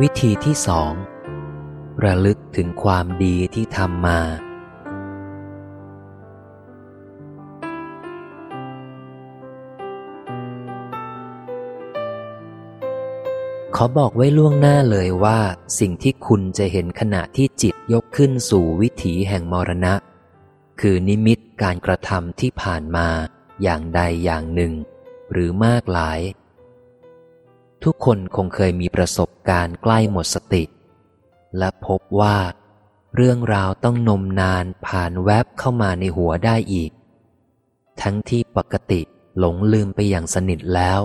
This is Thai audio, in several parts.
วิธีที่สองระลึกถึงความดีที่ทำมา ขอบอกไว้ล่วงหน้าเลยว่า สิ่งที่คุณจะเห็นขณะที่จิตยกขึ้นสู่วิถีแห่งมรณะ คือนิมิตการกระทำที่ผ่านมาอย่างใดอย่างหนึ่ง หรือมากหลาย ทุกคนคงเคยมีประสบ การใกล้หมดสติ และพบว่า เรื่องราวต้องนมนานผ่านแวบเข้ามาในหัวได้อีก ทั้งที่ปกติหลงลืมไปอย่างสนิทแล้ว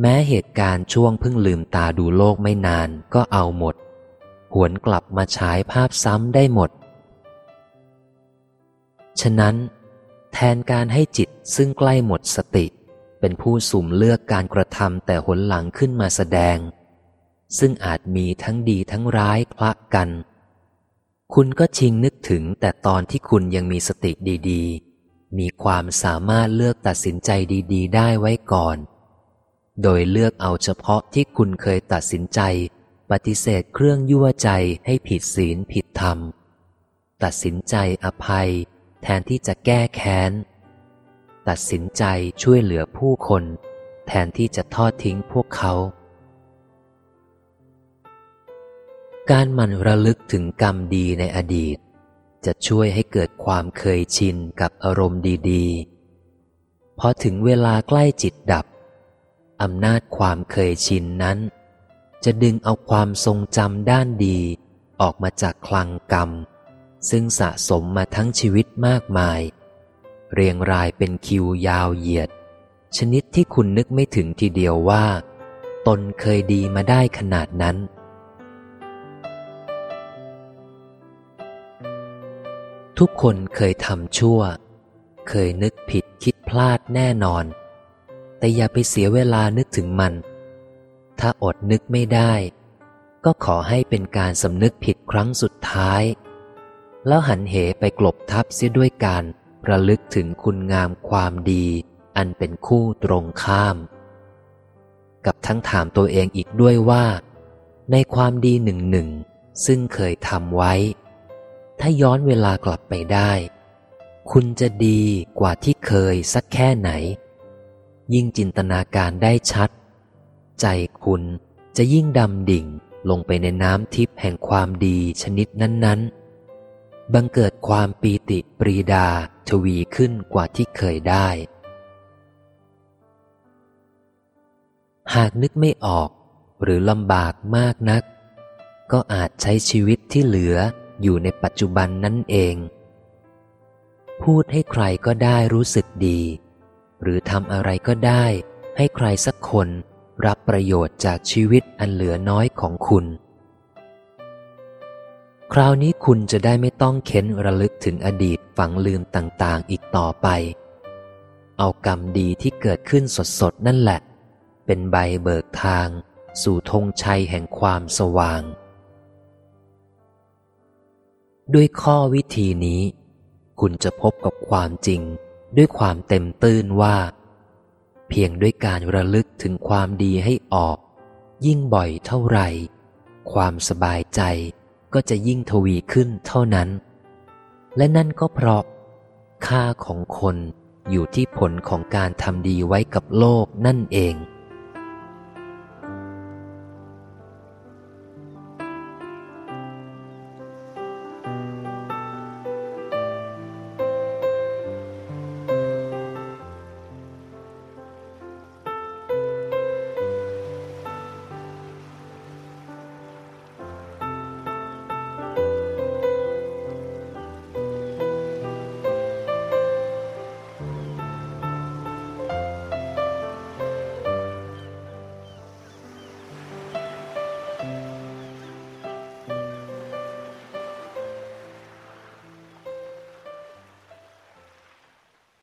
แม้เหตุการณ์ช่วงเพิ่งลืมตาดูโลกไม่นานก็เอาหมด หวนกลับมาฉายภาพซ้ำได้หมด ฉะนั้น แทนการให้จิตซึ่งใกล้หมดสติเป็นผู้สุ่มเลือกการกระทำแต่หนหลังขึ้นมาแสดง ซึ่งอาจมีทั้งดีทั้งร้ายคละกัน คุณก็ชิงนึกถึงแต่ตอนที่คุณยังมีสติดีๆ มีความสามารถเลือกตัดสินใจดี ๆ ได้ไว้ก่อน โดยเลือกเอาเฉพาะที่คุณเคยตัดสินใจ ปฏิเสธเครื่องยั่วใจให้ผิดศีลผิดธรรม ตัดสินใจอภัย แทนที่จะแก้แค้น ตัดสินใจช่วยเหลือผู้คน แทนที่จะทอดทิ้งพวกเขา การหมั่นระลึกถึงกรรมดีในอดีต จะช่วยให้เกิดความเคยชินกับอารมณ์ดีๆ พอถึงเวลาใกล้จิตดับ อำนาจความเคยชินนั้น จะดึงเอาความทรงจำด้านดีออกมาจากคลังกรรม ซึ่งสะสมมาทั้งชีวิตมากมาย เรียงรายเป็นคิวยาวเหยียด ชนิดที่คุณนึกไม่ถึงทีเดียวว่า ตนเคยดีมาได้ขนาดนั้น ทุกคนเคยทำชั่ว เคยนึกผิดคิดพลาดแน่นอน แต่อย่าไปเสียเวลานึกถึงมัน ถ้าอดนึกไม่ได้ ก็ขอให้เป็นการสำนึกผิดครั้งสุดท้าย แล้วหันเหไปกลบทับเสียด้วยการระลึกถึงคุณงามความดี อันเป็นคู่ตรงข้าม กับทั้งถามตัวเองอีกด้วยว่า ในความดีหนึ่งหนึ่งซึ่งเคยทำไว้ ถ้าย้อนเวลากลับไปได้ คุณจะดีกว่าที่เคยสักแค่ไหน ยิ่งจินตนาการได้ชัด ใจคุณจะยิ่งดำดิ่งลงไปในน้ำทิพย์แห่งความดีชนิดนั้น ๆ บังเกิดความปีติปรีดาทวีขึ้นกว่าที่เคยได้ หากนึกไม่ออกหรือลำบากมากนัก ก็อาจใช้ชีวิตที่เหลือ อยู่ในปัจจุบันนั่นเอง พูดให้ใครก็ได้รู้สึกดี หรือทำอะไรก็ได้ ให้ใครสักคนรับประโยชน์จากชีวิตอันเหลือน้อยของคุณ คราวนี้คุณจะได้ไม่ต้องเค้นระลึกถึงอดีตฝังลืมต่างๆ อีกต่อไป เอากรรมดีที่เกิดขึ้นสดๆ นั่นแหละ เป็นใบเบิกทาง สู่ธงชัยแห่งความสว่าง ด้วยข้อวิธีนี้ คุณจะพบกับความจริง ด้วยความเต็มตื้นว่า เพียงด้วยการระลึกถึงความดีให้ออก ยิ่งบ่อยเท่าไหร่ ความสบายใจก็จะยิ่งทวีขึ้นเท่านั้น และนั่นก็เพราะ ค่าของคนอยู่ที่ผลของการทำดีไว้กับโลกนั่นเอง